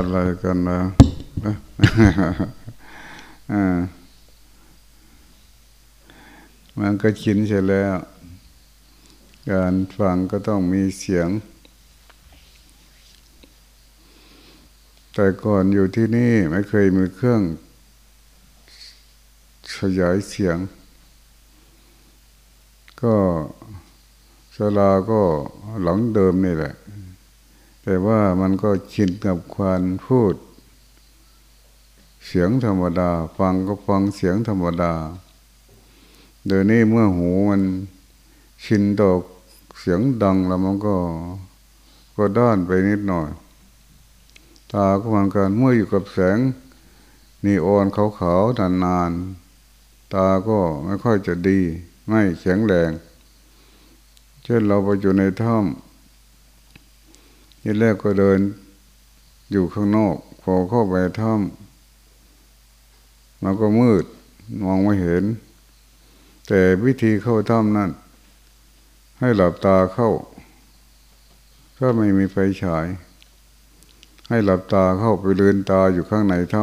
อะไรกันนะมันก็ชินเสียแล้ว การฟังก็ต้องมีเสียง แต่ก่อนอยู่ที่นี่ไม่เคยมีเครื่องขยายเสียง ก็สลาก็หลังเดิมนี่แหละ แต่ว่ามันก็ชินกับความพูด เสียงธรรมดา ฟังก็ฟังเสียงธรรมดา เดี๋ยวนี้เมื่อหูมันชินต่อเสียงดังแล้วมันก็ก็ด้านไปนิดหน่อย ตาก็เหมือนกันเมื่ออยู่กับแสงนีออนขาวๆนานๆตาก็ไม่ค่อยจะดี ไม่แข็งแรง เช่นเราไปอยู่ในถ้ำ ที่แรกก็เดินอยู่ข้างนอกพอเข้าไปถ้ำมันก็มืดมองไม่เห็น แต่วิธีเข้าถ้ำนั้นให้หลับตาเข้า ถ้าไม่มีไฟฉาย ให้หลับตาเข้าไปเลือนตาอยู่ข้างในถ้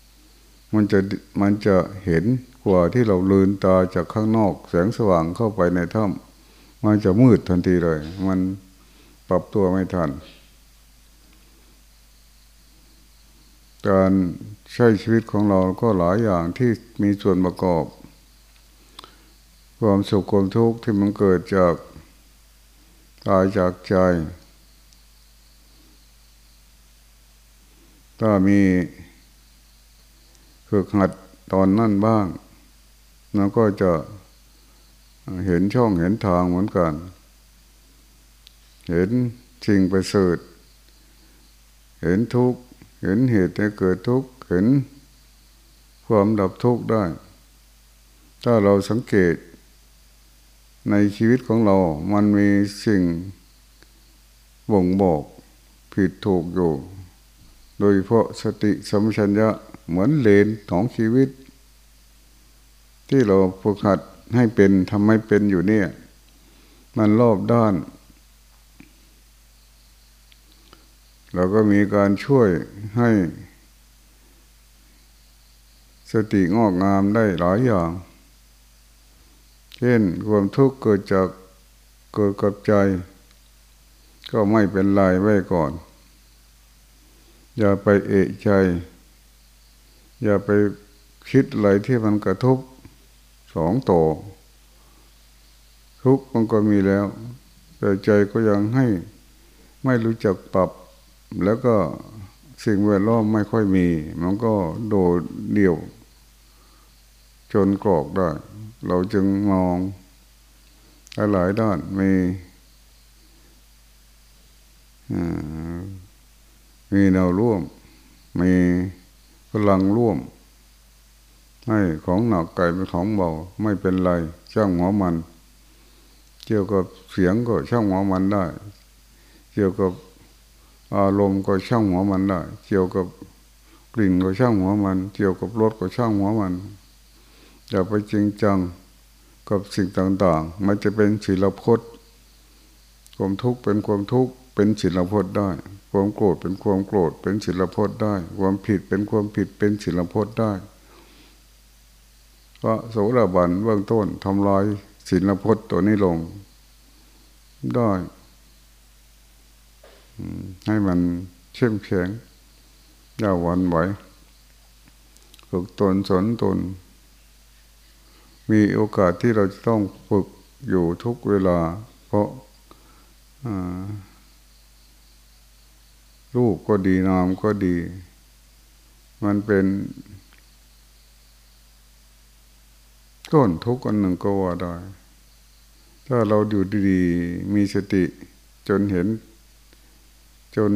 ำมันจะมันจะเห็นกว่าที่เราลืนตาจากข้างนอก แสงสว่างเข้าไปในถ้ำมันจะมืดทันทีเลย มัน รับตัวไม่ทัน การใช้ชีวิตของเราก็หลายอย่างที่มีส่วนประกอบ ความสุขความทุกข์ที่มันเกิดจากตายจากใจ ถ้ามีฝึกหัดตอนนั่นบ้าง แล้วก็จะเห็นช่องเห็นทางเหมือนกัน เห็นสิ่งไปเสดเห็นทุกข์เห็นเหตุให้เกิดทุกข์เห็นความดับทุกข์ได้ ถ้าเราสังเกต ในชีวิตของเรา มันมีสิ่งบ่งบอกผิดถูกอยู่ โดยเพราะสติสมชัญญะเหมือนเลนของชีวิต ที่เราฝึกหัดให้เป็นทำให้เป็นอยู่เนี่ย มันรอบด้าน เราก็มีการช่วยให้ สติงอกงามได้หลายอย่าง เช่นความทุกข์เกิดจากเกิดกับใจ ก็ไม่เป็นไรไว้ก่อน อย่าไปเอะใจ อย่าไปคิดอะไรที่มันกระทบสองต่อทุกข์มันก็มีแล้ว แต่ใจก็ยังให้ไม่รู้จักปรับ แล้วก็สิ่งแวดล้อมไม่ค่อยมี มันก็โดดเดี่ยว จนกรอกได้ เราจึงมองหลายด้านมีมีแนวร่วม มีพลังร่วม ให้ของหนักไก่เป็นของเบาไม่เป็นไรช่างหัวมัน เกี่ยวกับเสียงก็ช่างหัวมันได้ เกี่ยวกับ อารมณ์ก็ช่างหัวมันได้เกี่ยวกับกลิ่นก็ช่างหัวมัน เกี่ยวกับรสก็ช่างหัวมันอย่าไปจริงจังกับสิ่งต่างๆ มันจะเป็นศิลพจน์ความทุกข์เป็นความทุกข์เป็นศิลพจน์ได้ ความโกรธเป็นความโกรธเป็นศิลพจน์ได้ ความผิดเป็นความผิดเป็นศิลพจน์ได้พระโสดาบันเบื้องต้นทำลายศิลพจน์ตัวนี้ลง ได้ ให้มันเข้มแข็งอย่าวันไหวฝึกตนสนตน มีโอกาสที่เราจะต้องฝึกอยู่ทุกเวลา เพราะรูปก็ดีนามก็ดี มันเป็นต้นทุกข์อันหนึ่งก็ว่าได้ ถ้าเราอยู่ดีๆ มีสติจนเห็น จน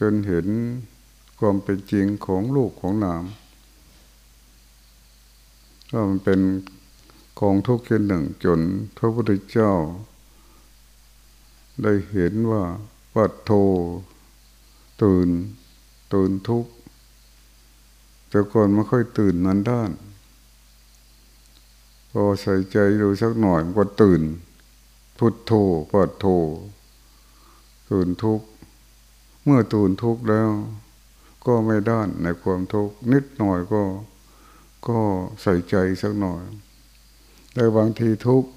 จนเห็นความเป็นจริงของลูกของนามก็มันเป็นกองทุกข์เช่นหนึ่งจนพระพุทธเจ้า ได้เห็นว่าปัดโทตื่นตื่นทุกข์แต่ก่อนไม่ค่อยตื่นนั้นด้านพอใส่ใจดูสักหน่อยก็ตื่น พุทโธปัดโท ตื่นทุกข์เมื่อตูนทุกข์แล้ว ก็ไม่ด้านในความทุกข์นิดหน่อยก็ ก็ใส่ใจสักหน่อย แต่บางทีทุกข์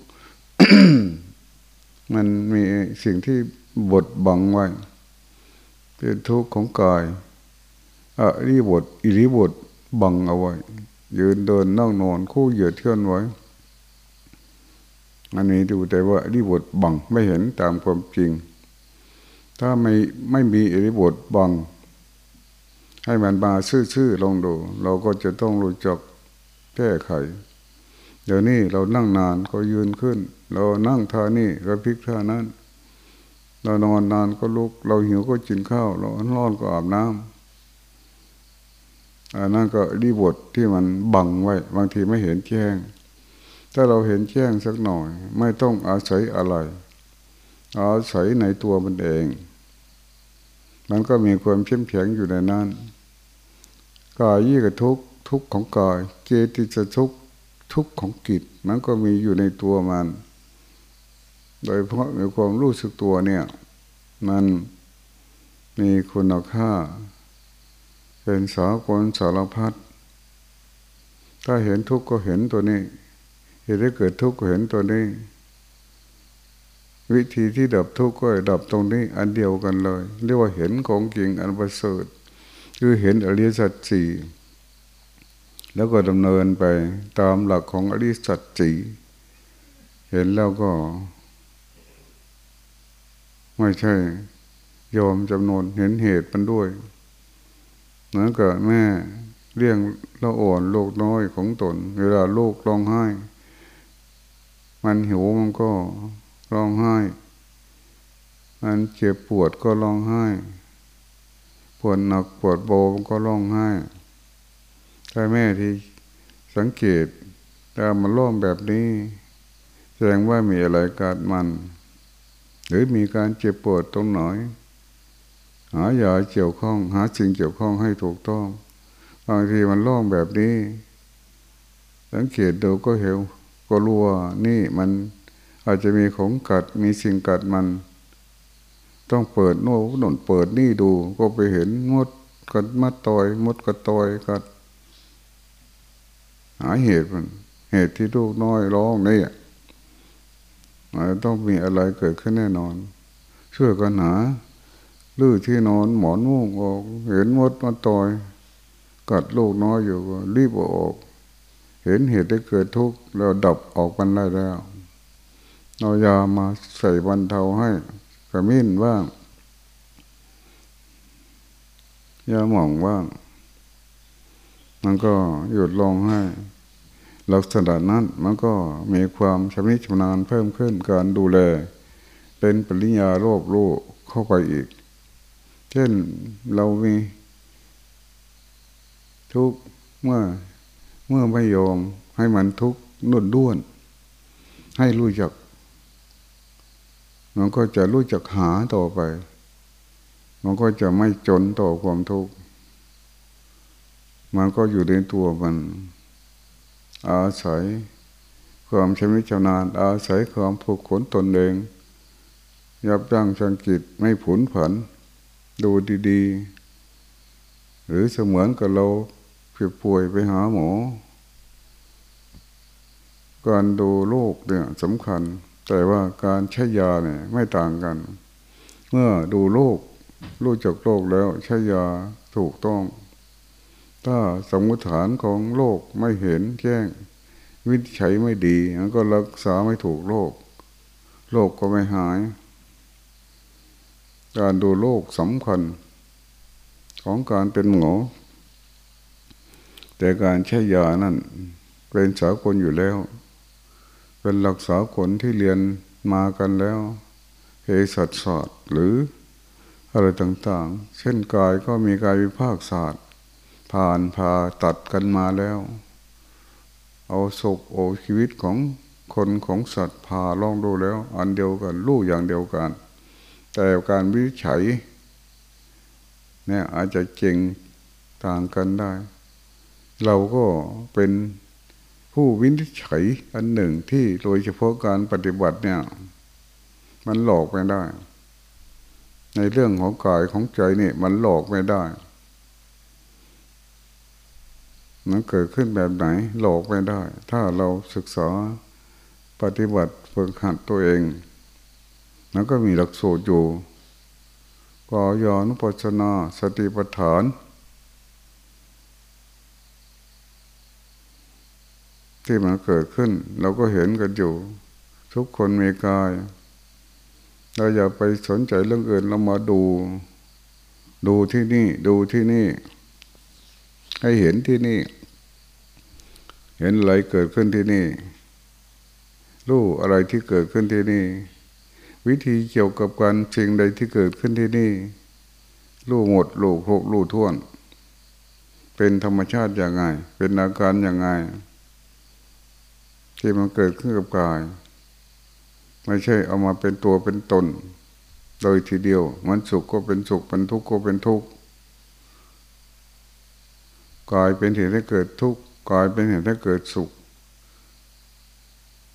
มันมีสิ่งที่บดบังไว้ เป็นทุกข์ของกายอะริบทอิริบทบังเอาไว้ ยืนเดินนั่งนอนคู่เหยียดเคลื่อนไว้อันนี้ดูแต่ว่าอิริบทบังไม่เห็นตามความจริง ถ้าไม่ไม่มีอิริบทบัง ให้มันมาซื่อๆลองดู เราก็จะต้องรู้จักแก้ไข เดี๋ยวนี้เรานั่งนานก็ยืนขึ้น เรานั่งท่านี่ก็พลิกท่านั้น เรานอนนานก็ลุก เราหิวก็กินข้าว เราร้อนก็อาบน้ำอันนั้นก็รีบทที่มันบังไว้ บางทีไม่เห็นแจ้ง ถ้าเราเห็นแจ้งสักหน่อย ไม่ต้องอาศัยอะไรอาศัยในตัวมันเอง มันก็มีความเข้มแข็งอยู่ในนั้นกายยี่กับทุกทุกของกายเจติจะทุกทุกของกิจมันก็มีอยู่ในตัวมัน โดยเพราะมีความรู้สึกตัวเนี่ย มันมีคุณค่า เป็นสากลสารพัดถ้าเห็นทุกข์ก็เห็นตัวนี้ เห็นได้เกิดทุกข์ก็เห็นตัวนี้ วิธีที่ดับทุกข์ก็ดับตรงนี้อันเดียวกันเลย เรียกว่าเห็นของจริงอันประเสริฐคือเห็นอริยสัจสี่แล้วก็ดำเนินไปตามหลักของอริยสัจสี่เห็นแล้วก็ ไม่ใช่ยอมจำนวนเห็นเหตุมันด้วยเหมือนกับแม่เลี้ยงละอ่อนลูกน้อยของตน เวลาลูกร้องไห้ มันหิวมันก็ ร้องไห้มันเจ็บปวดก็ร้องไห้ ปวดหนักปวดโบมันก็ร้องไห้ถ้าแม่ที่สังเกตถ้ามันร้องแบบนี้ แสดงว่ามีอะไรกัดมัน หรือมีการเจ็บปวดตรงไหนหายาเกี่ยวข้อง หาสิ่งเกี่ยวข้องให้ถูกต้องบางทีมันล่องแบบนี้ สังเกตดูก็เห็นก็รู้ว่านี่มัน อาจจะมีของกัดมีสิ่งกัดมัน ต้องเปิดโน่นนเปิดนี่ดู ก็ไปเห็นมดกัดมัดตอยมดกัดต่อยกัด หาเหตุมันเหตุที่ลูกน้อยร้องนี่มันต้องมีอะไรเกิดขึ้นแน่นอน ช่วยกันหาลื้อที่นอนหมอนมุ้งออกเห็นมดมาต่อยกัดลูกน้อยอยู่รีบออก เห็นเหตุได้เกิดทุกข์แล้วดับออกมันได้แล้ว เรายามาใส่บรรเทาให้กระมิ้นว่างยาหม่องว่างมันก็หยุดลงให้ ลักษณะนั้นมันก็มีความชำนิชำนาญเพิ่มขึ้นการดูแล เป็นปริญญาโรครู้เข้าไปอีก เช่นเรามีทุกเมื่อเมื่อไม่ยอมให้มันทุกนุ่นด้วน ให้รู้จัก มันก็จะรู้จักหาต่อไป มันก็จะไม่จนต่อความทุกข์ มันก็อยู่ในตัวมัน อาศัยความชำนิชำนาญอาศัยความผูกขนตนเองยับยั้งชังกิจไม่ผุนผัน ดูดีๆ หรือเสมือนกับเราเจ็บป่วยไปหาหมอ การดูโรคเนี่ยสำคัญ แต่ว่าการใช้ยาเนี่ยไม่ต่างกัน เมื่อดูโรครู้จักโรคแล้วใช้ยาถูกต้อง ถ้าสมมติฐานของโรคไม่เห็นแจ้ง วิจัยไม่ดีมันก็รักษาไม่ถูกโรคโรคก็ไม่หาย การดูโลกสำคัญ ของการเป็นหมอแต่การใช้ยานั่นเป็นสากลอยู่แล้ว เป็นหลักษาคนที่เรียนมากันแล้วเภสัชศาสตร์หรืออะไรต่างๆ เช่นกายก็มีกายวิภาคศาสตร์ ผ่านผ่าตัดกันมาแล้ว เอาศพโอชีวิตของคนของสัตว์ผ่าลองดูแล้ว อันเดียวกันรู้อย่างเดียวกัน แต่การวิจัยเนี่ยอาจจะเจงต่างกันได้ เราก็เป็น ผู้วินิจฉัยอันหนึ่งที่โดยเฉพาะการปฏิบัติเนี่ย มันหลอกไม่ได้ ในเรื่องของกายของใจนี่มันหลอกไม่ได้มันเกิดขึ้นแบบไหนหลอกไม่ได้ ถ้าเราศึกษาปฏิบัติฝึกหัดตัวเองมันก็มีหลักสูตรอยู่กอยอนุปัชนาสติปัฏฐาน ที่มันเกิดขึ้น เราก็เห็นกันอยู่ ทุกคนมีกาย เราอย่าไปสนใจเรื่องอื่นเรามาดู ดูที่นี่ ดูที่นี่ ให้เห็นที่นี่ เห็นอะไรเกิดขึ้นที่นี่ รู้อะไรที่เกิดขึ้นที่นี่ วิธีเกี่ยวกับการสิ่งใดที่เกิดขึ้นที่นี่รู้หมดรู้ครบรู้ท่วน เป็นธรรมชาติอย่างไง เป็นอาการอย่างไง ที่มันเกิดขึ้นกับกาย ไม่ใช่เอามาเป็นตัวเป็นตน โดยทีเดียว มันสุขก็เป็นสุขเป็นทุกข์ก็เป็นทุกข์กายเป็นเหตุให้เกิดทุกข์กายเป็นเหตุให้เกิดสุข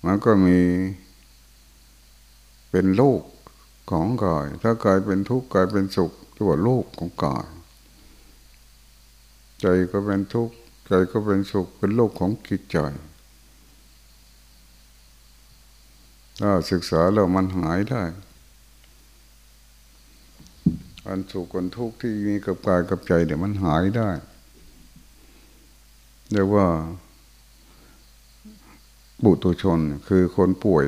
มันก็มี เป็นโลกของกาย ถ้ากายเป็นทุกข์กายเป็นสุขตัวโลกของกาย ใจก็เป็นทุกข์ใจก็เป็นสุขเป็นโลกของจิตใจ ถ้าศึกษาแล้วมันหายได้อันสุขคนทุกข์ที่มีกับกายกับใจเดี๋ยวมันหายได้เรียกว่าบุตุชนคือคนป่วย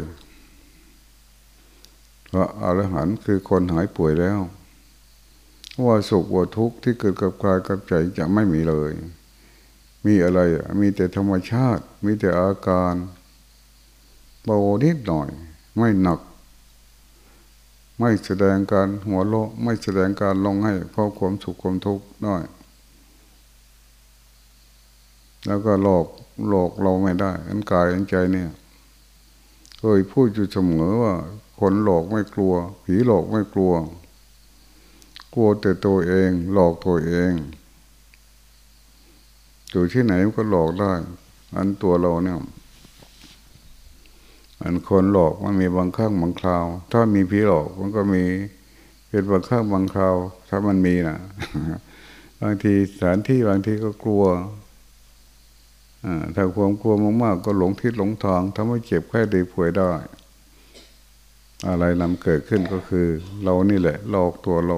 พระอรหันต์คือคนหายป่วยแล้ว ว่าสุขว่าทุกข์ที่เกิดกับกายกับใจจะไม่มีเลย มีอะไรมีแต่ธรรมชาติ มีแต่อาการ เบานิดหน่อย ไม่หนัก ไม่แสดงการหัวโลไม่แสดงการลงให้เพราะความสุขความทุกข์น้อย แล้วก็หลอกหลอกเราไม่ได้อันกายอันใจเนี่ยเคยพูดอยู่เสมอว่า คนหลอกไม่กลัว ผีหลอกไม่กลัว กลัวแต่ตัวเอง หลอกตัวเองอยู่ที่ไหนก็หลอกได้ อันตัวเราเนี่ย อันคนหลอกมันมีบางครั้งบางคราว ถ้ามีผีหลอกมันก็มีเป็นบางครั้งบางคราว ถ้ามันมีนะบางทีสถานที่บางทีก็กลัวถ้าความกลัวมากๆก็หลงทิศหลงทางทำให้เจ็บแค่ได้ป่วยได้ อะไรนำเกิดขึ้นก็คือ เรานี่แหละหลอกตัวเรา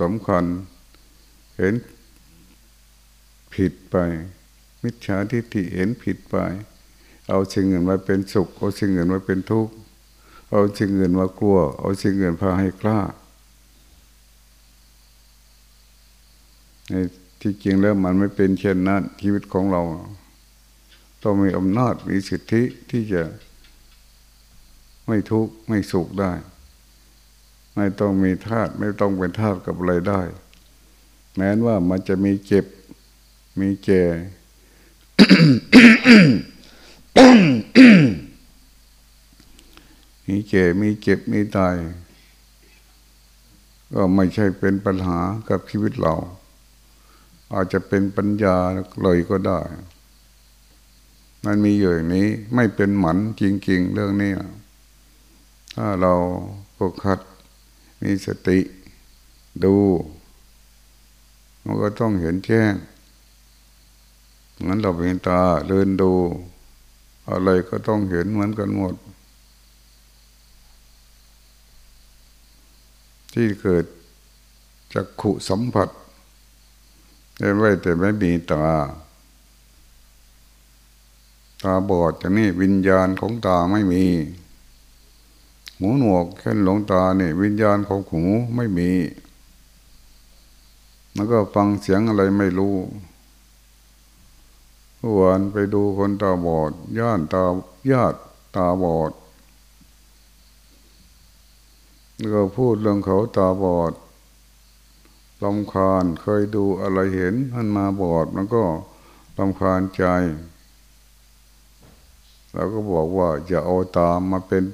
สำคัญเห็นผิดไป มิจฉาทิฏฐิเห็นผิดไป เอาสิ่งอื่นมาเป็นสุข เอาสิ่งอื่นมาเป็นทุกข์ เอาสิ่งอื่นมากลัว เอาสิ่งอื่นพาให้กล้า ในที่จริงแล้วมันไม่เป็นเช่นนั้นชีวิตของเราต้องมีอำนาจมีสิทธิที่จะไม่ทุกข์ไม่สุขได้ ไม่ต้องมีธาตุไม่ต้องเป็นธาตุกับอะไรได้ แม้ว่ามันจะมีเจ็บ มีแก่ มีเจ็บมีเจ็บมีตาย ก็ไม่ใช่เป็นปัญหากับชีวิตเรา อาจจะเป็นปัญญาเลยก็ได้ มันมีอย่างนี้ไม่เป็นหมันจริง ๆ เรื่องนี้ถ้าเราฝึกหัดมีสติดูมันก็ต้องเห็นแจ้งงั้นเราเป็นตาเดินดู อะไรก็ต้องเห็นเหมือนกันหมด ที่เกิดจากขุสัมผัสได้ไว้แต่ไม่มีตา ตาบอดอย่างนี้วิญญาณของตาไม่มี หูหนวกแค่หลงตาเนี่ยวิญญาณของหูไม่มี แล้วก็ฟังเสียงอะไรไม่รู้ วันไปดูคนตาบอดย่านตาญาติตาบอดแล้วก็พูดเรื่องเขาตาบอดลำคาญเคยดูอะไรเห็นมันมาบอดมันก็ลำคาญใจเราก็บอกว่าอย่าเอาตามมาเป็น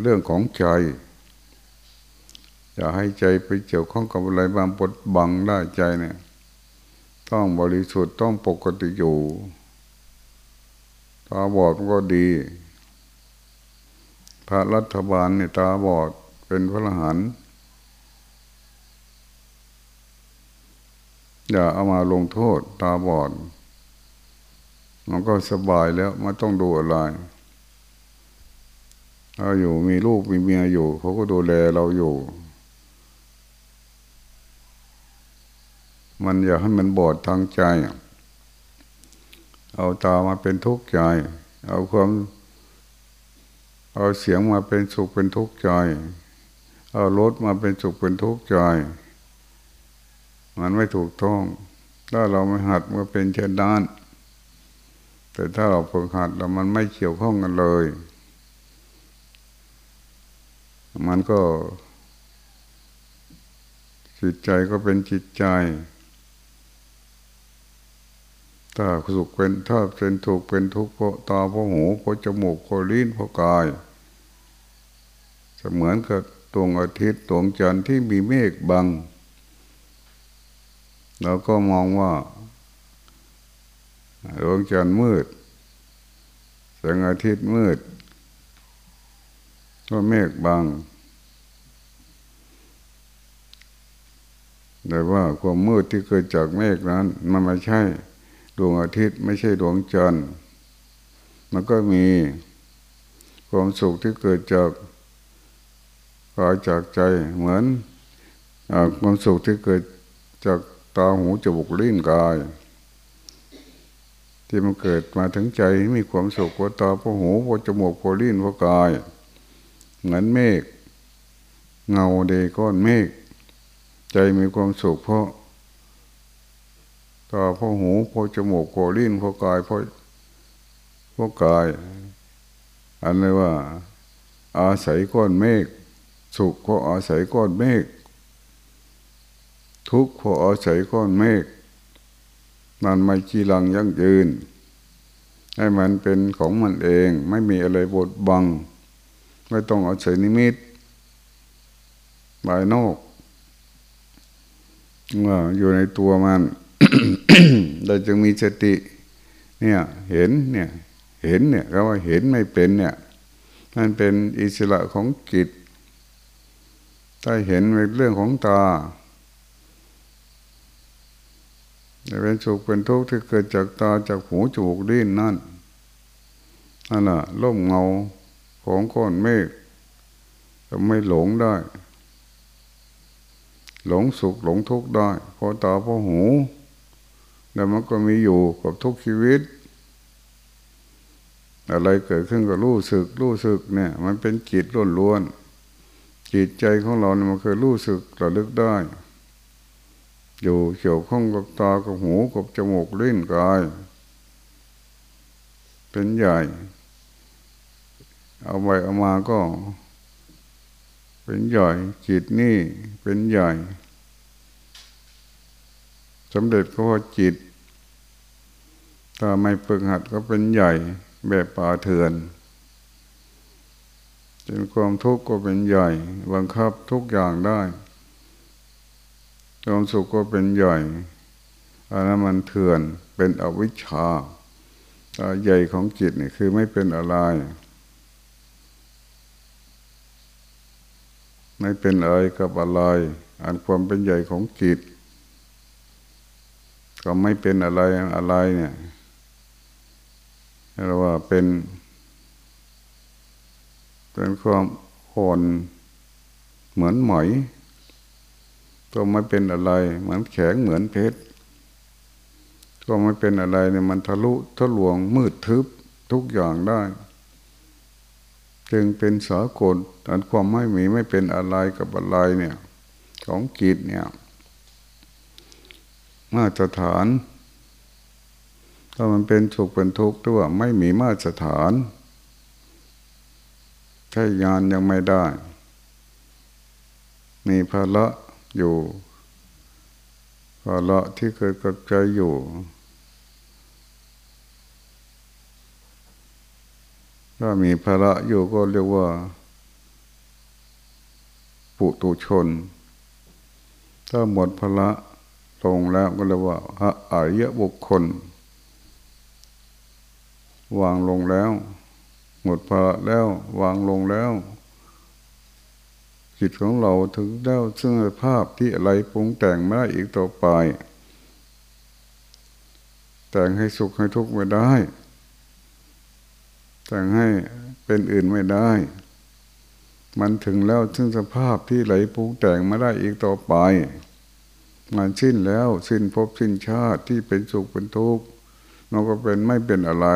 เรื่องของใจ อย่าให้ใจไปเกี่ยวข้องกับอะไรบางปดบังได้ใจเนี่ย ต้องบริสุทธิ์ต้องปกติอยู่ตาบอดก็ดี พระรัฐบาลเนี่ยตาบอดเป็นพระรหันอย่าเอามาลงโทษตาบอด มันก็สบายแล้วไม่ต้องดูอะไรเราอยู่มีลูกมีเมียอยู่เขาก็ดูแลเราอยู่ มันอยากให้มันบอดทางใจ เอาตามาเป็นทุกข์ใจ เอาความเอาเสียงมาเป็นสุขเป็นทุกข์ใจ เอารถมาเป็นสุขเป็นทุกข์ใจ มันไม่ถูกต้อง ถ้าเราไม่หัดมันเป็นเช่นนั้นแต่ถ้าเราฝึกหัดแล้วมันไม่เกี่ยวข้องกันเลย มันก็จิตใจก็เป็นจิตใจ ถ้าสุขเป็นถ้าเป็นถูกเป็นทุกข์เพราะตาเพราะหูเพราะจมูกเพราะลิ้นเพราะกายเหมือนกับดวงอาทิตย์ดวงจันทร์ที่มีเมฆบังเราก็มองว่าดวงจันทร์มืดแสงอาทิตย์มืด ก็เมฆบังแต่ว่าความมืดที่เกิดจากเมฆนั้น มันไม่ใช่ ดวงอาทิตย์ไม่ใช่ดวงจันทร์มันก็มีความสุขที่เกิดจากกายจากใจเหมือนความสุขที่เกิดจากตาหูจมูกลิ้นกาย ที่มันเกิดมาถึงใจมีความสุขเพราะตาพราะหูพราะจมูกพราะลิ้นพราะกาย เหมือนเมฆเงาเดก้อนเมฆใจมีความสุขเพราะาพราะหูพราะจมูกพราะลิ้นพราะกายพราะเพราะกาย อันนี้ว่า อาศัยก้อนเมฆสุขเพราะอาศัยก้อนเมฆทุกข์เพราะอาศัยก้อนเมฆมันไม่กีรังยั่งยืน ให้มันเป็นของมันเอง ไม่มีอะไรบดบัง ไม่ต้องอาศัยนิมิตบายนอกว่าอยู่ในตัวมัน เราจึงมีสติ เนี่ยเห็นเนี่ยเห็นเนี่ยก็ว่าเห็นไม่เป็นเนี่ยมันเป็นอิสระของจิตถ้าเห็นเป็นเรื่องของตาจะเป็นสุขเป็นทุกข์ที่เกิดจากตาจากหูจมูกลิ้นนั่นนั่นแหะล่มเงาของก้อนเมฆจะไม่หลงได้ หลงสุขหลงทุกข์ได้เพอตาเพอหู แล้วมันก็มีอยู่กับทุกชีวิต อะไรเกิดขึ้นก็รู้สึกรู้สึกเนี่ย มันเป็นจิตล้วนๆจิตใจของเราเนี่ยมันเคยรู้สึกระลึกได้ อยู่เกี่ยวข้องกับตากับหูกับจมูกลิ้นกาย เป็นใหญ่ เอาไปเอามาก็ เป็นใหญ่จิตนี่เป็นใหญ่สำเร็จก็ว่าจิต ถ้าไม่ฝึกหัดก็เป็นใหญ่แบบป่าเถื่อนจนความทุกข์ก็เป็นใหญ่บังคับทุกอย่างได้ความสุขก็เป็นใหญ่อันนั้นมันเถื่อนเป็นอวิชชาใหญ่ของจิตนี่คือไม่เป็นอะไร ไม่เป็นอะไรกับอะไร อันความเป็นใหญ่ของจิต ก็ไม่เป็นอะไรอะไรเนี่ย เรียกว่าเป็น เป็นความอ่อนเหมือนไหมก็ไม่เป็นอะไร เหมือนแข็งเหมือนเพชรก็ไม่เป็นอะไรเนี่ยมันทะลุทะลวงมืดทึบทุกอย่างได้ จึงเป็นสากลแต่ความไม่มีไม่เป็นอะไรกับอะไรเนี่ย ของกิจเนี่ย มาตรฐาน ถ้ามันเป็นสุขเป็นทุกข์ตัวยไม่มีมาตรฐานใช้งานยังไม่ได้ มีภาระอยู่ภาระที่เกิดกับใจอยู่ ถ้ามีภาระอยู่ก็เรียกว่าปุตุชน ถ้าหมดภาระลงแล้วก็เรียกว่าอริยบุคคล วางลงแล้ว หมดภาระแล้ว วางลงแล้วจิตของเราถึงแล้วซึ่งภาพที่อะไรปรุงแต่งไม่ได้อีกต่อไป แต่งให้สุขให้ทุกข์ไม่ได้ แต่งให้เป็นอื่นไม่ได้ มันถึงแล้วซึ่งสภาพที่ไหลปรุงแต่งไม่ได้อีกต่อไป มันสิ้นแล้วสิ้นภพสิ้นชาติที่เป็นสุขเป็นทุกข์มันก็เป็นไม่เป็นอะไร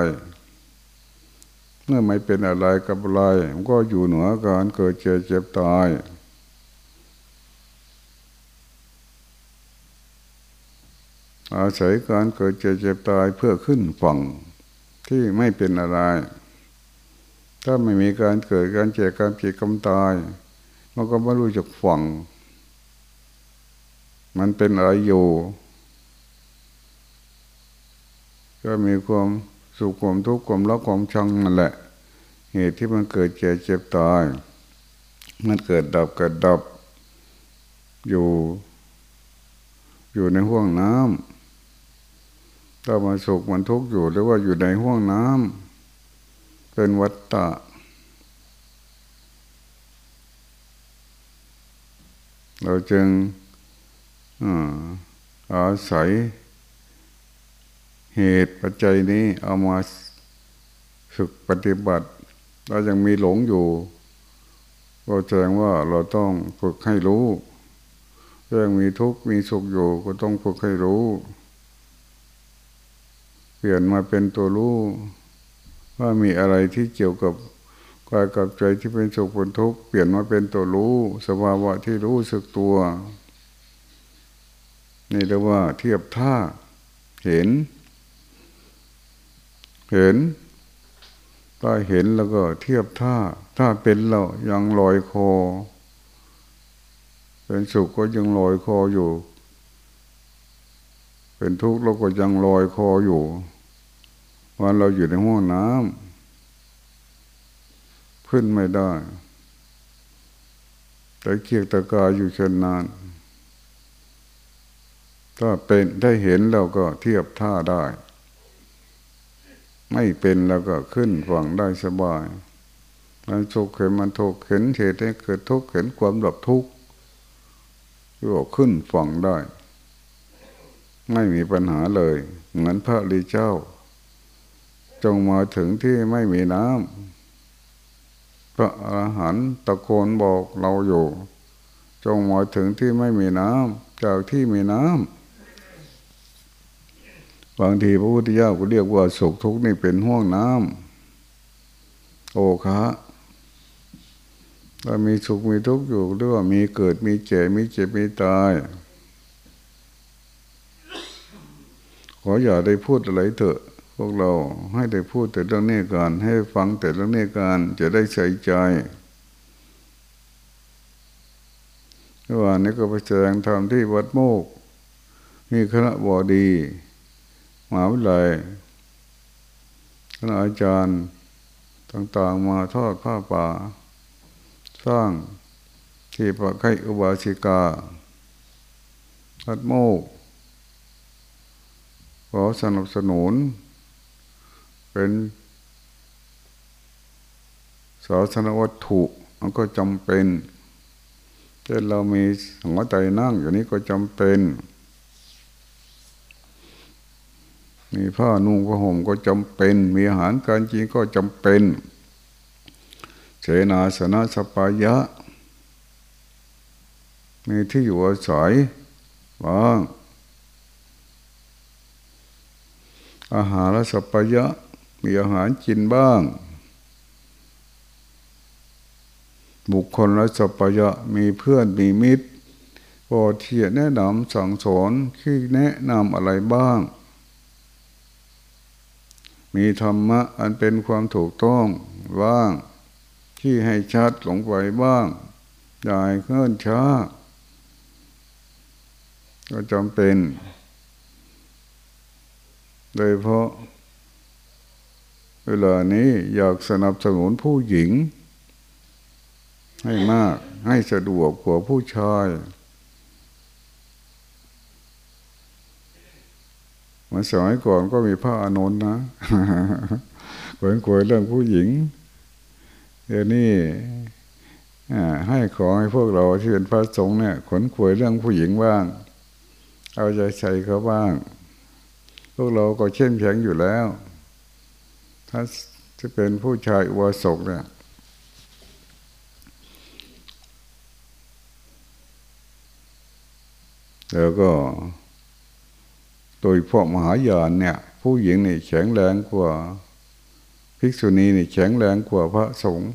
มื่อไม่เป็นอะไรกับอะไรมันก็อยู่เหนือการเกิดเจ็บเจ็บตาย อาศัยการเกิดเจ็บเจ็บตายเพื่อขึ้นฝั่งที่ไม่เป็นอะไร ถ้าไม่มีการเกิดการเจ็บการเจ็บกำตาย มันก็ไม่รู้จักฝั่ง มันเป็นอะไรอยู่ ก็มีความ สุขความทุกข์ความรักความชังนั่นแหละ เหตุที่มันเกิดเจ็บเจ็บตาย มันเกิดดับเกิดดับ อยู่ อยู่ในห้วงน้ำถ้ามันสุขมันทุกข์อยู่หรือว่าอยู่ในห้วงน้ำเป็นวัฏฏะเราจึงอาศัย เหตุปัจจัยนี้เอามาฝึกปฏิบัติเรายังมีหลงอยู่ก็แสดงว่าเราต้องฝึกให้รู้เรื่องมีทุกข์มีสุขอยู่ก็ต้องฝึกให้รู้ เปลี่ยนมาเป็นตัวรู้ว่ามีอะไรที่เกี่ยวกับกายกับใจที่เป็นสุขเป็นทุกข์เปลี่ยนมาเป็นตัวรู้ สภาวะที่รู้สึกตัว นี่เรียกว่าเทียบท่าเห็น เห็น ถ้าเห็นแล้วก็เทียบท่า ถ้าเป็นเรายังลอยคอ เป็นสุขก็ยังลอยคออยู่ เป็นทุกข์เราก็ยังลอยคออยู่วันเราอยู่ในห้องน้ำขึ้นไม่ได้แต่เกียกตะกายอยู่เช่นนานถ้าเป็นได้เห็นเราก็เทียบท่าได้ ไม่เป็นแล้วก็ขึ้นฝั่งได้สบายมันสุขเห็นมันทุกข์เห็นเหตุให้เกิดทุกข์เห็นความดับทุกข์ก็ขึ้นฝั่งได้ ไม่มีปัญหาเลยเหมือนพระรีเจ้า จงมาถึงที่ไม่มีน้ำพระอาหารตะโกนบอกเราอยู่ จงมาถึงที่ไม่มีน้ำจากที่มีน้ำ บางทีพระพุทธเจ้าก็เรียกว่าสุขทุกข์นี่เป็นห้วงน้ำโอคะถ้ามีสุขมีทุกข์อยู่หรือว่ามีเกิดมีเจ็บมีเจ็บมีตาย ขออย่าได้พูดอะไรเถอะ พวกเราให้ได้พูดแต่เรื่องนี้กันให้ฟังแต่เรื่องนี้กันจะได้ใส่ใจเมื่อวานนี้ก็ไปแสดงธรรมที่วัดโมก มีคณะบอดี มหาวิทยาลัยคณะอาจารย์ต่างๆมาทอดผ้าป่า สร้างที่ประไคอุบาสิกาพัดโมกขอสนับสนุน เป็นศาสนวัตถุมันก็จำเป็นเช่นเรามีหัวใจนั่งอย่างนี้ก็จำเป็น มีผ้านุ่งผ้าห่มก็จำเป็น มีอาหารการกินก็จำเป็นเสนาสนะสปายะ มีที่อยู่อาศัยบ้างอาหารและสปายะ มีอาหารกินบ้าง บุคคลและสปายะมีเพื่อนมีมิตรพอเทียแนะนำสั่งสอนที่แนะนำอะไรบ้าง มีธรรมะอันเป็นความถูกต้องบ้าง ที่ให้ชัดหลงไปบ้างอย่าเคลื่อนช้า ก็จำเป็น โดยเพราะ เวลานี้อยากสนับสนุนผู้หญิง ให้มากให้สะดวกกว่าผู้ชาย มาสมัยก่อนก็มีพระอานนท์นะคุยคุยเรื่องผู้หญิง เดี๋ยวนี้ให้ขอให้พวกเราที่เป็นพระสงฆ์เนี่ย ขนขวยเรื่องผู้หญิงบ้าง เอาใจใส่เขาบ้าง พวกเราก็เช่นแข็งอยู่แล้ว ถ้าจะเป็นผู้ชายอุบาสกเนี่ยแล้วก็ โดยพวกมหายานเนี่ย ผู้หญิงนี่แข็งแรงกว่าภิกษุณีนี่แข็งแรงกว่าพระสงฆ์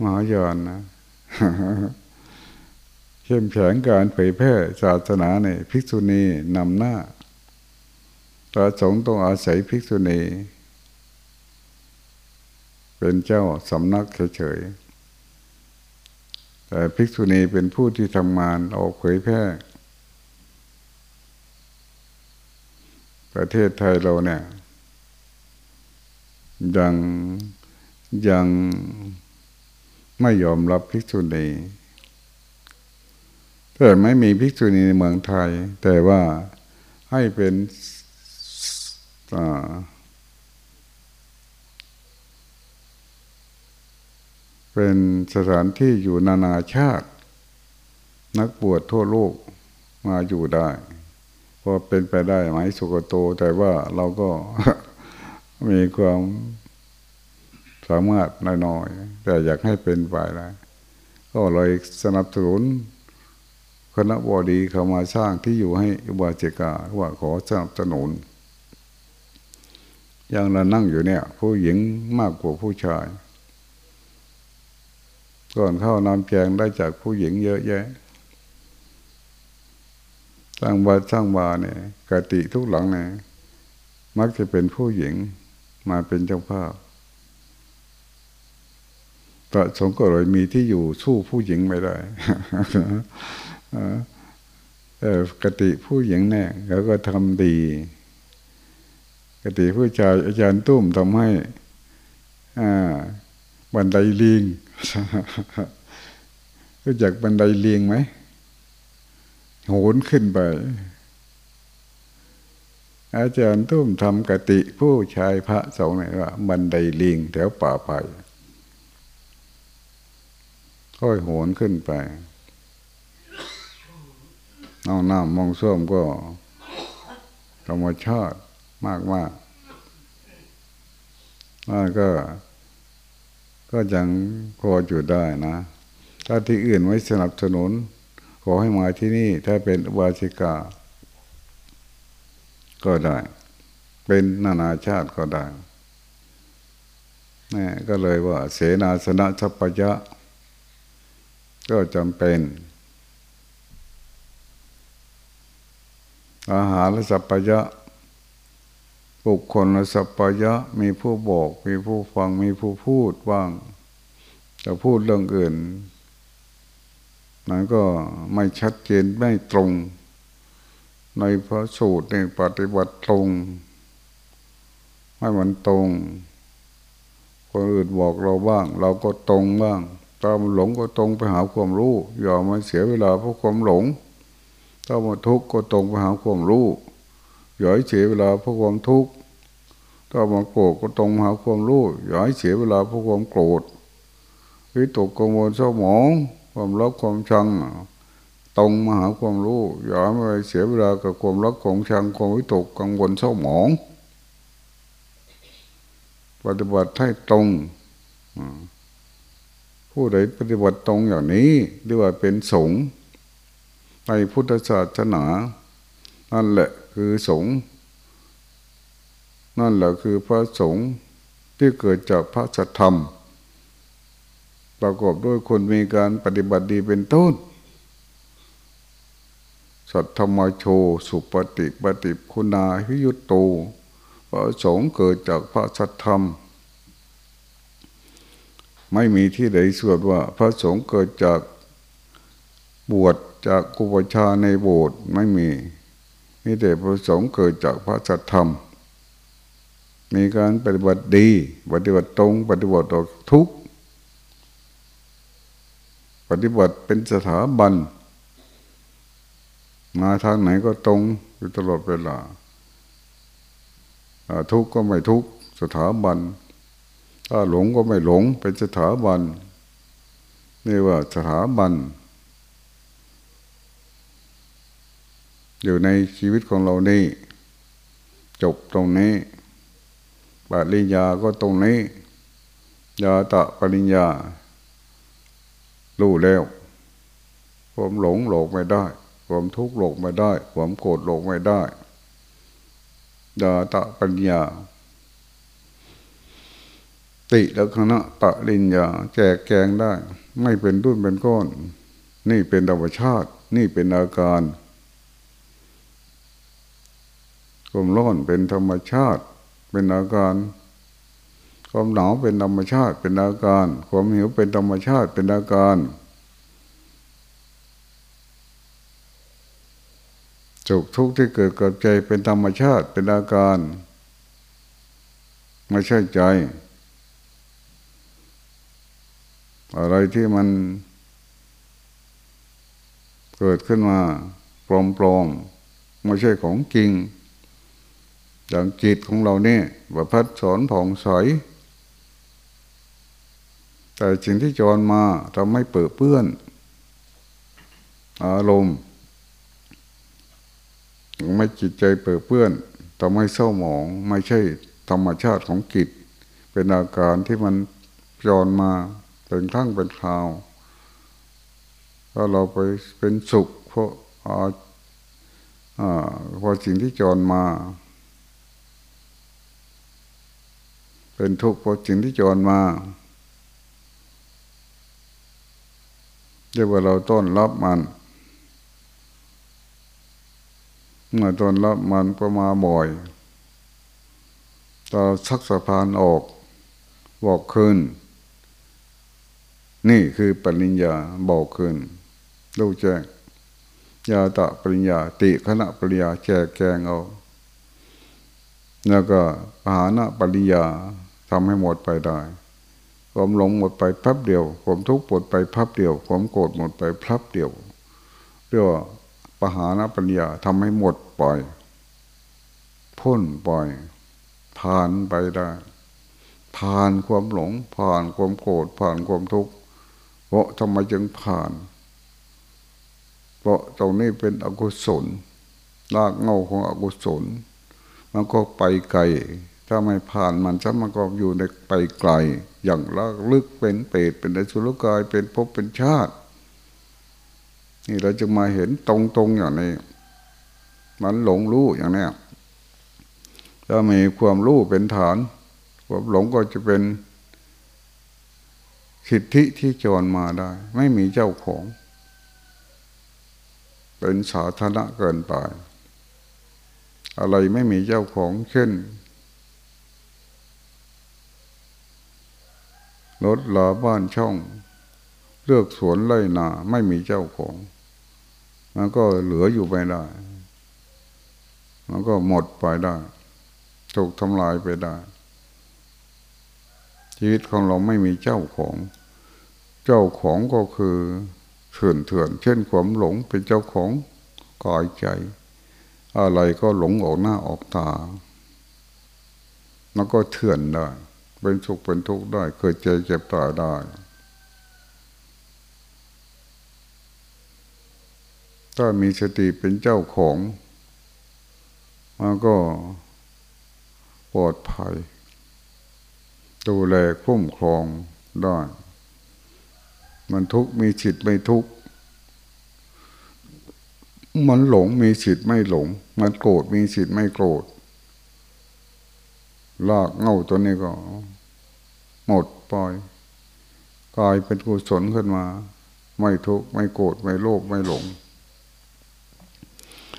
มหายานนะเข้มแข็งการเผยแพร่ศาสนาเนี่ยภิกษุณีนำหน้าพระสงฆ์ต้องอาศัยภิกษุณี เป็นเจ้าสำนักเฉยๆแต่ภิกษุณีเป็นผู้ที่ทำงานออกเผยแพร่ ประเทศไทยเราเนี่ย ยังยังไม่ยอมรับภิกษุณีแต่ไม่มีภิกษุณีในเมืองไทย แต่ว่าให้เป็นเป็นสถานที่อยู่นานาชาติ นักบวชทั่วโลกมาอยู่ได้ พอเป็นไปได้ไหมสุกโต แต่ว่าเราก็มีความสามารถน้อยๆแต่อยากให้เป็นไปได้ก็เลยสนับสนุนคณะบดีเข้ามาสร้างที่อยู่ให้อุบาสิกาว่าขอสนับสนุนอย่างเรานั่งอยู่เนี่ย ผู้หญิงมากกว่าผู้ชาย ก่อนเข้านำแจงได้จากผู้หญิงเยอะแยะ สร้างบาสร้างบาเนี่ยกติทุกหลังเนี่ยมักจะเป็นผู้หญิงมาเป็นเจ้าภาพพระสงฆ์ก็เลยมีที่อยู่สู้ผู้หญิงไม่ได้แต่กติผู้หญิงเนี่ยเขาก็ทำดี กติผู้ชายอาจารย์ตุ้มทำให้บันไดลิงรู้จักบันไดเลียงไหม โหนขึ้นไป อาจารย์ตุ้มทำกติผู้ชายพระสองเนี่ยว่าบันไดลิงแถวป่าไผ่ค่อยโหนขึ้นไปเอาหน้ามองส้วมก็ธรรมชาติมากมากนั่นก็ ก็ยังพออยู่ได้นะ ถ้าที่อื่นไม่สนับสนุน ขอให้มาที่นี่ถ้าเป็นวาสิกา ก็ได้ เป็นนานาชาติก็ได้นี่ก็เลยว่า เสนาสนะสัพยะ ก็จำเป็น อาหารและสัพยะบุคคลและสัพยะมีผู้บอก มีผู้ฟังมีผู้พูดบ้างจะพูดเรื่องอื่น นั้นก็ไม่ชัดเจนไม่ตรง ในพระสูตรในปฏิบัติตรงให้มันตรง คนอื่นบอกเราบ้าง เราก็ตรงบ้างถ้ามันหลงก็ตรงไปหาความรู้อย่ามาเสียเวลาเพราะความหลงถ้ามันทุกข์ก็ตรงไปหาความรู้อย่าให้เสียเวลาเพราะความทุกข์ถ้ามันโกรธก็ตรงหาความรู้อย่าให้เสียเวลาเพราะความโกรธวิตกกังวลเศร้าหมอง ความรักความชังตรงมาหาความรู้ อย่าไม่เสียเวลากับความรักของชังความวิตกกังวลเศร้าหมองปฏิบัติให้ตรงผู้ใดปฏิบัติตรงอย่างนี้เรียกว่าเป็นสงฆ์ในพุทธศาสนานั่นแหละคือสงฆ์นั่นแหละคือพระสงฆ์ที่เกิดจากพระสัทธรรม ประกอบด้วยคนมีการปฏิบัติดีเป็นต้น สัทธรรมโชสุปฏิปฏิคุณาหิยุตโตพระสงฆ์เกิดจากพระสัทธรรม ไม่มีที่ใดสวดว่าพระสงฆ์เกิดจากบวชจากกุปชาในโบสถ์ไม่มีมีแต่พระสงฆ์เกิดจากพระสัทธรรม มีการปฏิบัติดี ปฏิบัติตรง ปฏิบัติต่อทุกป ฏิบัติเป็นสถาบัน มาทางไหนก็ตรงอยู่ตลอดเวลา ทุกก็ไม่ทุกสถาบัน ถ้าหลงก็ไม่หลงเป็นสถาบันนี่ว่าสถาบัน อยู่ในชีวิตของเรานี่ จบตรงนี้ปริญญาก็ตรงนี้ยาตะปริญญา รู้แล้วความหลงหลงไม่ได้ความทุกข์หลงไม่ได้ความโกรธหลงไม่ได้ยาตะปัญญา ติแล้วคณะปริญญา แจกแกงได้ ไม่เป็นรุ่นเป็นก้อน นี่เป็นธรรมชาติ นี่เป็นอาการความร้อนเป็นธรรมชาติ เป็นอาการ ความหนาวเป็นธรรมชาติเป็นอาการ ความหิวเป็นธรรมชาติเป็นอาการสุขทุกข์ที่เกิดกับใจเป็นธรรมชาติเป็นอาการ ไม่ใช่ใจ อะไรที่มันเกิดขึ้นมาปลอมๆไม่ใช่ของจริงอย่างจิตของเราเนี่ยว่าพัดสอนผ่องใส แต่สิ่งที่จรมาทำให้เปิดเปื้อน อารมณ์ไม่จิตใจเปิดเปื้อนทำให้เศร้าหมองไม่ใช่ธรรมชาติของจิตเป็นอาการที่มันจรมาเป็นครั้งเป็นคราวถ้าเราไปเป็นสุขเพราะอ่าพอสิ่งที่จรมา เป็นทุกข์เพราะสิ่งที่จรมา เรียกว่าเราต้อนรับมัน เมื่อต้อนรับมันก็มาบ่อยต่อสักสะพานออกบอกคืนนี่คือปริญญาบอกคืนรู้แจ้งยาตะปริญญา ติคณะปริญญาแจกแกงเอาแล้วก็ปหานะปริญญาทำให้หมดไปได้ ความหลงหมดไปพับเดียว ความทุกข์หมดไปพับเดียว ความโกรธหมดไปพับเดียวเรียกว่าปหานปัญญาทำให้หมดปล่อย พ้นปล่อย ผ่านไปได้ผ่านความหลง ผ่านความโกรธผ่านความทุกข์เพราะทำไมจึงผ่าน เพราะตรงนี้เป็นอกุศลรากเงาของอกุศล มันก็ไปไกล ถ้าไม่ผ่านมันจะมันก็อยู่ในไปไกล อย่างละลึกเป็นเปรตเป็นอสุรกายเป็นภพเป็นชาติ นี่เราจะมาเห็นตรงๆอย่างนี้ มันหลงรู้อย่างนี้ถ้ามีความรู้เป็นฐานความหลงก็จะเป็นสิทธิที่จรมาได้ ไม่มีเจ้าของ เป็นสาธารณะเกินไป อะไรไม่มีเจ้าของเช่น รถลาบ้านช่อง เลือกสวนไร่นาไม่มีเจ้าของ มันก็เหลืออยู่ไปได้ มันก็หมดไปได้ถูกทำลายไปได้ ชีวิตของเราไม่มีเจ้าของ เจ้าของก็คือเถื่อนเถื่อนเช่นความหลงเป็นเจ้าของกายใจ อะไรก็หลงออกหน้าออกตามันก็เถื่อนได้ เป็นสุขเป็นทุกข์ได้ เกิดเจ็บเจ็บตายได้ ถ้ามีสติเป็นเจ้าของมันก็ปลอดภัย ดูแลคุ้มครองได้ มันทุกข์มีจิตไม่ทุกข์มันหลงมีจิตไม่หลง มันโกรธมีจิตไม่โกรธลากเง่าตัวนี้ก็ หมดปล่อยกลายเป็นกุศลขึ้นมา ไม่ทุกข์ไม่โกรธไม่โลภไม่หลง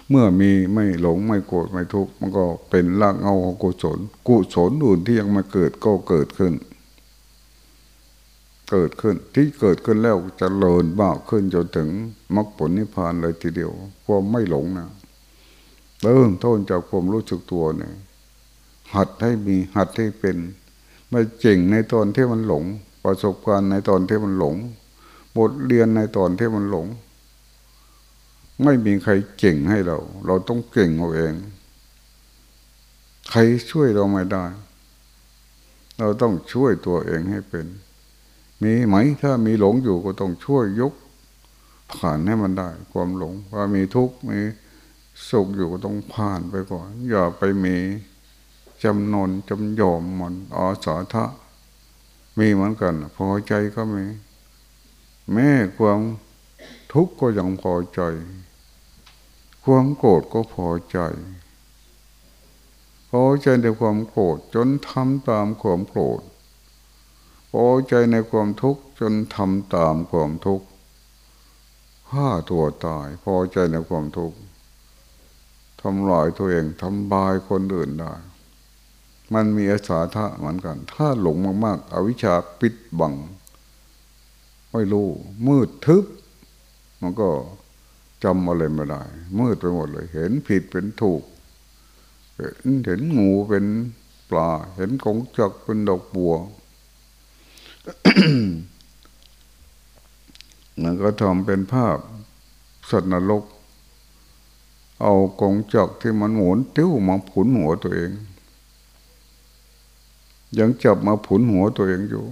เมื่อมีไม่หลงไม่โกรธไม่ทุกข์มันก็เป็นรากเงาของกุศลกุศลอื่นที่ยังมาเกิดก็เกิดขึ้น เกิดขึ้นที่เกิดขึ้นแล้วจะเลินมากขึ้นจนถึงมรรคผลนิพพานเลยทีเดียวความไม่หลงนะเริ่มต้นจากความรู้สึกตัวเนี่ยหัดให้มีหัดให้เป็น ไม่เก่งในตอนที่มันหลง ประสบการณ์ในตอนที่มันหลง บทเรียนในตอนที่มันหลง ไม่มีใครเก่งให้เรา เราต้องเก่งเอาเอง ใครช่วยเราไม่ได้ เราต้องช่วยตัวเองให้เป็น มีไหมถ้ามีหลงอยู่ก็ต้องช่วยยก ผ่านให้มันได้ ความหลงว่ามีทุกข์มีสุขอยู่ก็ต้องผ่านไปก่อน อย่าไปมี จำนนจำยอมมันอสาทะมีเหมือนกัน พอใจก็มี แม่ความทุกข์ก็ยังพอใจ ความโกรธก็พอใจพอใจในความโกรธจนทำตามความโกรธพอใจในความทุกข์จนทำตามความทุกข์ฆ่าตัวตาย พอใจในความทุกข์ทำลายตัวเองทำลายคนอื่นได้ มันมีอาสาทะเหมือนกัน ถ้าหลงมากๆอวิชชาปิดบังไม่รู้มืดทึบ มันก็จำอะไรไม่ได้ มืดไปหมดเลย เห็นผิดเป็นถูก เห็นเห็นงูเป็นปลา เห็นกงจักเป็นดอกบัวมันก็ทำเป็นภาพสัตว์นรก เอากงจักที่มันหมุนติ้วมาผุนหัวตัวเอง ยังจับมาผุนหัวตัวเองอยู่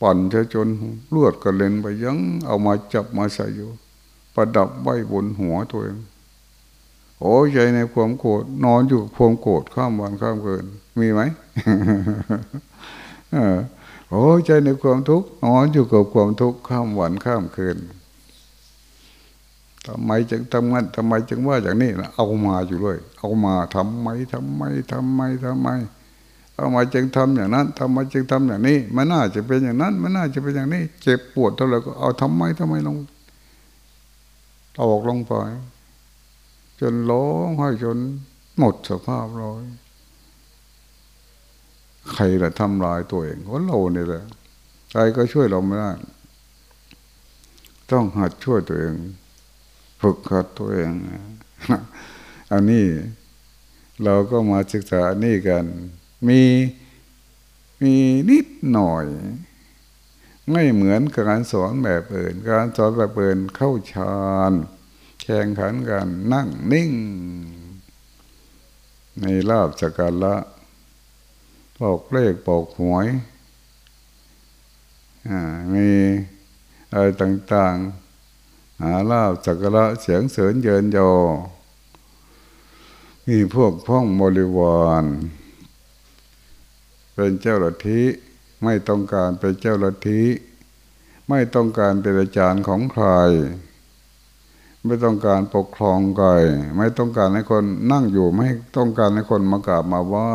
ปั่นจะจนเลือดกระเล็นไปยังเอามาจับมาใส่อยู่ ประดับไว้บนหัวตัวเอง โอ้ใจในความโกรธนอนอยู่ความโกรธข้ามวันข้ามคืนมีไหมโอ้ใจในความทุกข์นอนอยู่กับความทุกข์ข้ามวันข้ามคืนทำไมจึงทำงั้นทำไมจึงว่าอย่างนี้นะเอามาอยู่เลย เอามาทำไมทำไมทำไมทำไม ทำไมจึงทำอย่างนั้นทำไมจึงทำอย่างนี้ มันน่าจะเป็นอย่างนั้น มันน่าจะเป็นอย่างนี้ เจ็บปวดเท่าไหร่ก็เอาทำไมทำไมลงออกลงไป จนร้องให้จนหมดสภาพเลยใครละทำลายตัวเองว่าเราเนี่ยแหละใครก็ช่วยเราไม่ได้ต้องหัดช่วยตัวเอง ฝึกหัดตัวเองอันนี้เราก็มาศึกษาอันนี้กัน มีมีนิดหน่อย ไม่เหมือนการสอนแบบอื่น การสอนแบบอื่นเข้าฌานแข่งขันกันนั่งนิ่ง ในลาบจักรละบอกเลขบอกหวยมีอะไรต่างๆ หาลาบจักระเสียงเสริญเยินยอมีพวกพ้องบริวาร เป็นเจ้าลัทธิไม่ต้องการเป็นเจ้าลัทธิไม่ต้องการเป็นอาจารย์ของใคร ไม่ต้องการปกครองใครไม่ต้องการให้คนนั่งอยู่ไม่ต้องการให้คนมากราบมาไหว้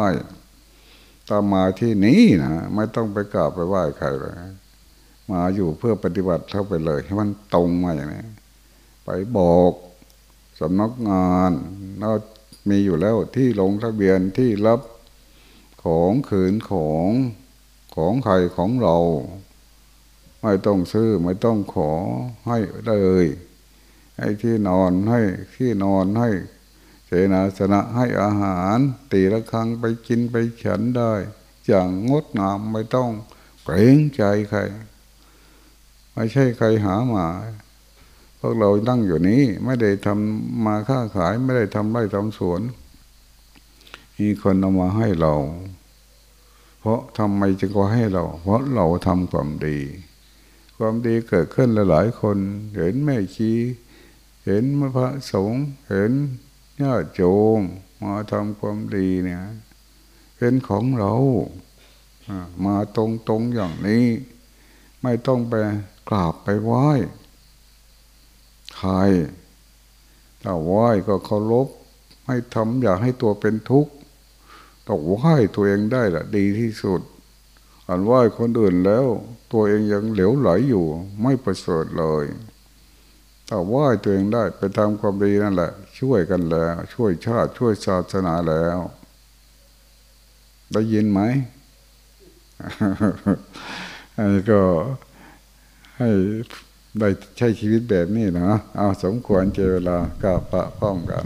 ตามมาที่นี้นะไม่ต้องไปกราบไปไหว้ใครเลยมาอยู่เพื่อปฏิบัติเข้าไปเลย ให้มันตรงมาอย่างนี้ไปบอกสำนักงานเรามีอยู่แล้วที่ลงทะเบียนที่รับ ของขืนของของใครของเรา ไม่ต้องซื้อไม่ต้องขอให้เลยให้ที่นอนให้ที่นอนให้เสนาสนะให้อาหาร ตีละครั้งไปกินไปฉันได้ อย่างงดงามไม่ต้องเกรงใจใคร ไม่ใช่ใครหามาพวกเราตั้งอยู่นี้ไม่ได้ทำมาค้าขายไม่ได้ทำไร่ทำสวน มีคนเอามาให้เรา เพราะทำไมจึงก็ให้เรา เพราะเราทำความดี ความดีเกิดขึ้นหลายคน เห็นแม่ชีเห็นพระสงฆ์เห็นญาติโยมมาทำความดีเนี่ยเป็นของเรามาตรงตรงอย่างนี้ ไม่ต้องไปกราบไปไหว้ใครถ้าไหว้ก็เคารพให้ทำอย่าให้ตัวเป็นทุกข์ ต้องไหว้ตัวเองได้ละดีที่สุดอันไหว้คนอื่นแล้ว ตัวเองยังเหลวไหลอยู่ ไม่ประเสริฐเลยถ้าว่าตัวเองได้ไปทำความดีนั่นแหละ ช่วยกันแล้ว ช่วยชาติช่วยศาสนาแล้ว ได้ยินไหมอันนี้ก็ให้ได้ใช้ชีวิตแบบนี้นะเอาสมควรเจเวลากับพระพร้อมกัน